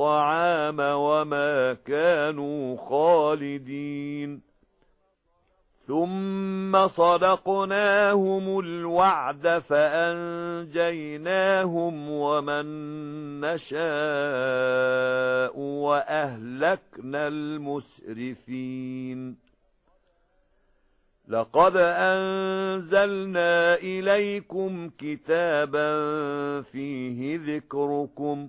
الطعام وما كانوا خالدين. ثُمَّ صَدَقْنَاهُمُ الْوَعْدَ فَأَنجَيْنَاهُمْ وَمَن نَّشَاءُ وَأَهْلَكْنَا الْمُسْرِفِينَ. لَقَدْ أَنزَلْنَا إِلَيْكُمْ كِتَابًا فِيهِ ذِكْرُكُمْ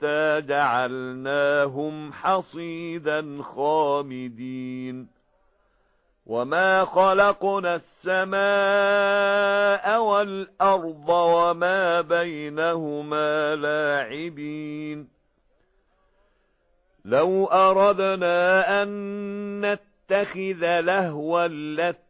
حَتَّى جَعَلْنَاهُمْ حَصِيدًا خَامِدِينَ. وَمَا خَلَقْنَا السَّمَاءَ وَالْأَرْضَ وَمَا بَيْنَهُمَا لَاعِبِينَ. لَوْ أَرَدْنَا أَن نَّتَّخِذَ لَهْوًا لَّاتَّخَذْنَاهُ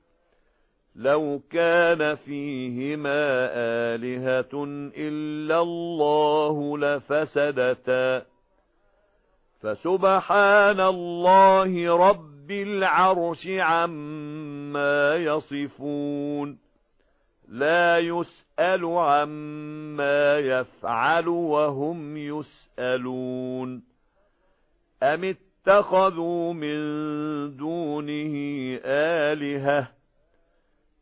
لَوْ كَانَ فِيهِمَا آلِهَةٌ إِلَّا اللَّهُ لَفَسَدَتَا فَسُبْحَانَ اللَّهِ رَبِّ الْعَرْشِ عَمَّا يَصِفُونَ لا يسأل عما يفعل وهم يسألون أم اتخذوا من دونه آلهة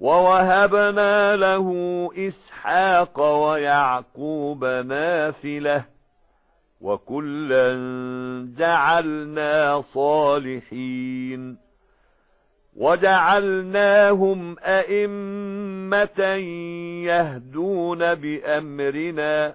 وَوَهَبْنَا لَهُ إِسْحَاقَ وَيَعْقُوبَ نَافِلَةً وَكُلًّا جَعَلْنَا صَالِحِينَ وَجَعَلْنَاهُمْ أَئِمَّةً يَهْدُونَ بِأَمْرِنَا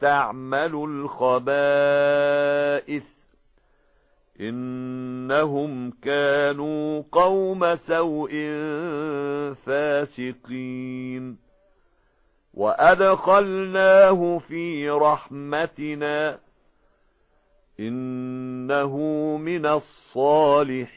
تَعْمَلُ الْخَبَائِثَ إِنَّهُمْ كَانُوا قَوْمَ سَوْءٍ فَاسِقِينَ وَأَدْخَلْنَاهُ فِي رَحْمَتِنَا إِنَّهُ مِنَ الصَّالِحِينَ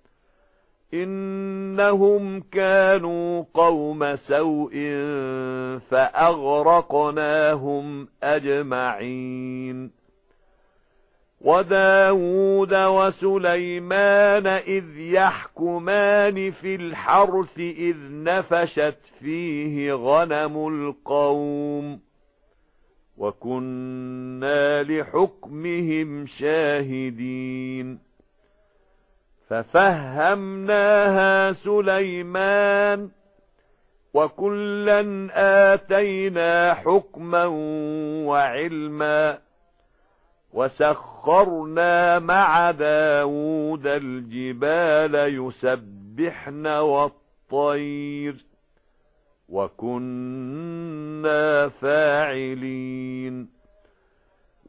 إِنَّهُمْ كَانُوا قَوْمَ سَوْءٍ فَأَغْرَقْنَاهُمْ أَجْمَعِينَ. وَدَاوُودَ وَسُلَيْمَانَ إِذْ يَحْكُمَانِ فِي الْحَرْثِ إِذْ نَفَشَتْ فِيهِ غَنَمُ الْقَوْمِ وَكُنَّا لِحُكْمِهِمْ شَاهِدِينَ. فَفَهَّمْنَاهَا سُلَيْمَانَ وَكُلًّا آتَيْنَا حُكْمًا وَعِلْمًا وَسَخَّرْنَا مَعَ دَاوُودَ الْجِبَالَ يُسَبِّحْنَ وَالطَّيْرَ وَكُنَّا فَاعِلِينَ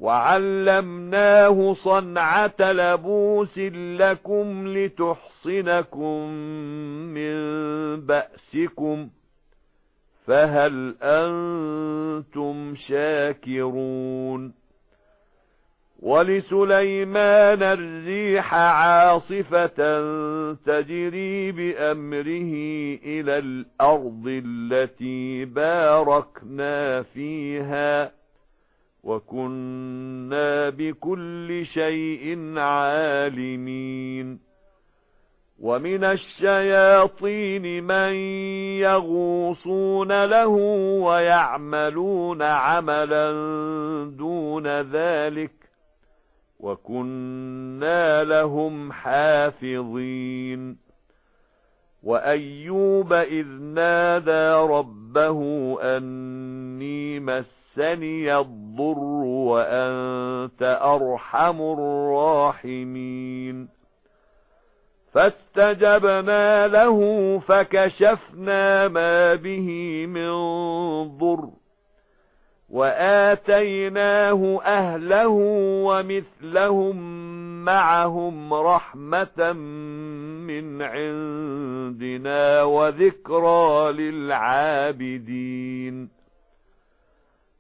وَعَلَّمْنَاهُ صَنْعَةَ لَبُوسٍ لَكُمْ لِتُحْصِنَكُمْ مِنْ بَأْسِكُمْ فَهَلْ أَنْتُمْ شَاكِرُونَ وَلِسُلَيْمَانَ الرِّيحَ عَاصِفَةً تَجْرِي بِأَمْرِهِ إِلَى الْأَرْضِ الَّتِي بَارَكْنَا فِيهَا وَكُنَّا بِكُلِّ شَيْءٍ عَالِمِينَ. وَمِنَ الشَّيَاطِينِ مَن يَغُوصُونَ لَهُ وَيَعْمَلُونَ عَمَلًا دُونَ ذَلِكَ. وَكُنَّا لَهُمْ حَافِظِينَ. وَأَيُّوبَ إِذْ نَادَى رَبَّهُ أَنِّي مَسَّنِيَ مسني الضر وأنت أرحم الراحمين فاستجبنا له فكشفنا ما به من ضر وآتيناه أهله ومثلهم معهم رحمة من عندنا وذكرى للعابدين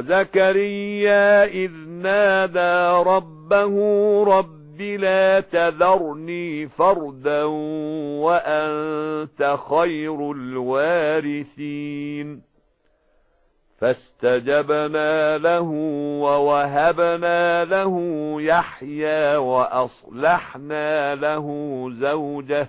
وزكريا إذ نادى ربه رب لا تذرني فردا وأنت خير الوارثين فاستجبنا له ووهبنا له يحيى وأصلحنا له زوجه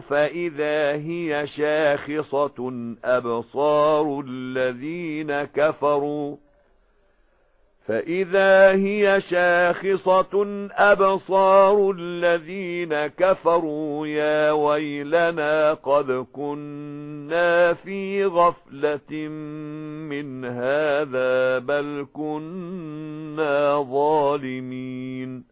فإذا هي شاخصة أبصار الذين كفروا. فإذا هي شاخصة أبصار الذين كفروا يا ويلنا قد كنا في غفلة من هذا بل كنا ظالمين.